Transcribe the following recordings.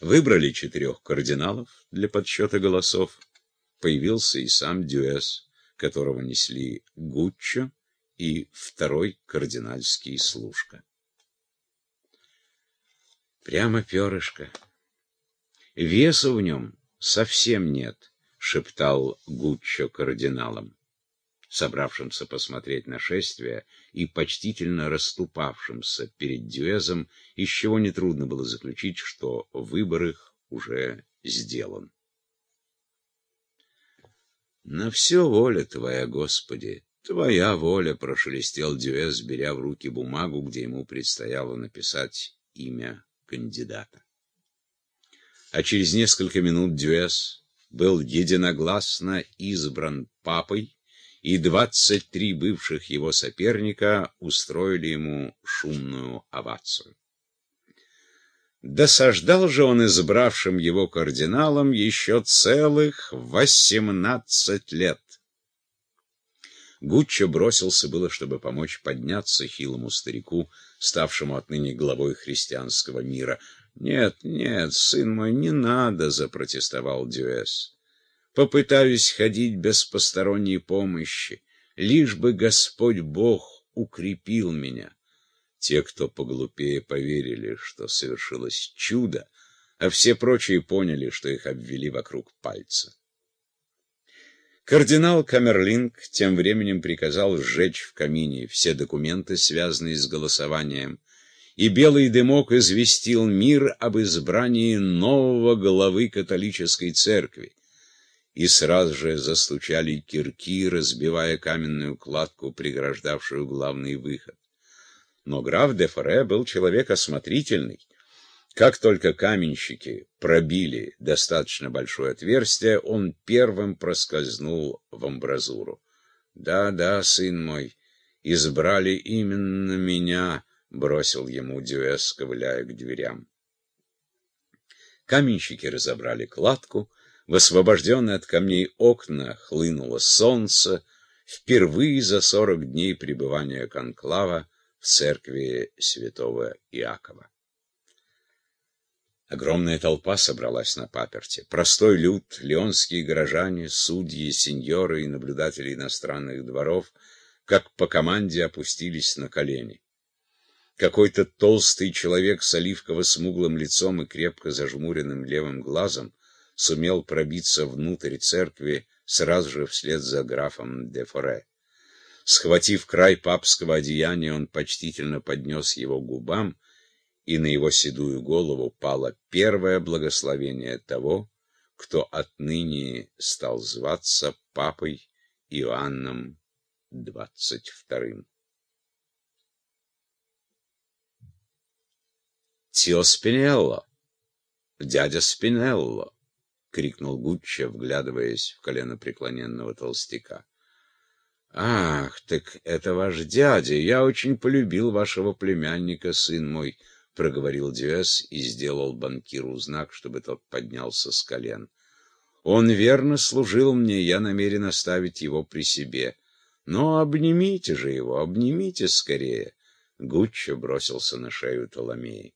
Выбрали четырех кардиналов для подсчета голосов. Появился и сам Дюэс, которого несли Гуччо и второй кардинальский служка. Прямо перышко. Веса в нем совсем нет, шептал Гуччо кардиналам собравшимся посмотреть нашествие и почтительно расступавшимся перед Дюэзом, из чего нетрудно было заключить, что выбор их уже сделан. «На все воля Твоя, Господи, Твоя воля!» — прошелестел Дюэз, беря в руки бумагу, где ему предстояло написать имя кандидата. А через несколько минут Дюэз был единогласно избран папой, и двадцать три бывших его соперника устроили ему шумную овацию. Досаждал же он избравшим его кардиналом еще целых восемнадцать лет. Гуччо бросился было, чтобы помочь подняться хилому старику, ставшему отныне главой христианского мира. «Нет, нет, сын мой, не надо!» — запротестовал Дюэс попытаюсь ходить без посторонней помощи, лишь бы Господь Бог укрепил меня. Те, кто поглупее, поверили, что совершилось чудо, а все прочие поняли, что их обвели вокруг пальца. Кардинал Камерлинг тем временем приказал сжечь в камине все документы, связанные с голосованием, и белый дымок известил мир об избрании нового главы католической церкви и сразу же застучали кирки, разбивая каменную кладку, преграждавшую главный выход. Но граф де Форе был человек осмотрительный. Как только каменщики пробили достаточно большое отверстие, он первым проскользнул в амбразуру. «Да, да, сын мой, избрали именно меня», — бросил ему Дюэс, ковыляя к дверям. Каменщики разобрали кладку, в освобожденные от камней окна хлынуло солнце, впервые за сорок дней пребывания конклава в церкви святого Иакова. Огромная толпа собралась на паперте. Простой люд, леонские горожане, судьи, сеньоры и наблюдатели иностранных дворов, как по команде опустились на колени. Какой-то толстый человек с оливково-смуглым лицом и крепко зажмуренным левым глазом сумел пробиться внутрь церкви сразу же вслед за графом де Форе. Схватив край папского одеяния, он почтительно поднес его губам, и на его седую голову пало первое благословение того, кто отныне стал зваться папой Иоанном двадцать вторым. Тио Спинелло, дядя Спинелло, — крикнул Гуччо, вглядываясь в колено преклоненного толстяка. «Ах, так это ваш дядя! Я очень полюбил вашего племянника, сын мой!» — проговорил Дюэс и сделал банкиру знак, чтобы тот поднялся с колен. «Он верно служил мне, я намерен оставить его при себе. Но обнимите же его, обнимите скорее!» Гуччо бросился на шею Толомеи.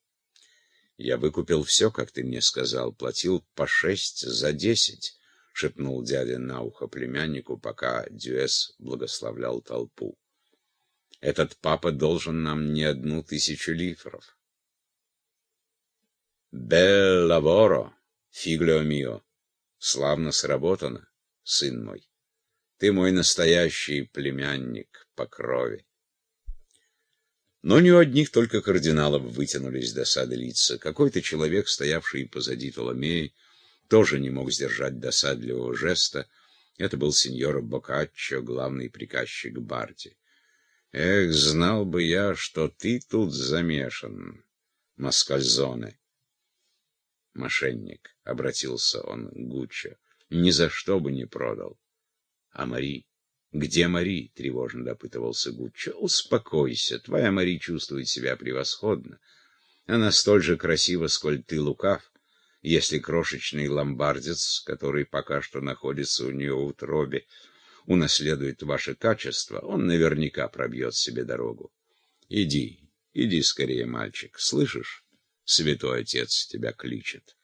Я выкупил все, как ты мне сказал, платил по шесть за десять, — шепнул дядя на ухо племяннику, пока Дюэс благословлял толпу. Этот папа должен нам не одну тысячу лифров. Бел лаворо, фигло мио. Славно сработано, сын мой. Ты мой настоящий племянник по крови. Но не у одних только кардиналов вытянулись досады лица. Какой-то человек, стоявший позади Толомеи, тоже не мог сдержать досадливого жеста. Это был сеньор Бокаччо, главный приказчик Барти. «Эх, знал бы я, что ты тут замешан, Маскальзоне!» «Мошенник», — обратился он к Гуччо, — «ни за что бы не продал». «А Мари?» «Где Мари?» — тревожно допытывался Гуччо. «Успокойся, твоя Мари чувствует себя превосходно. Она столь же красива, сколь ты лукав. Если крошечный ломбардец, который пока что находится у нее в утробе, унаследует ваши качества, он наверняка пробьет себе дорогу. Иди, иди скорее, мальчик, слышишь? Святой Отец тебя кличет».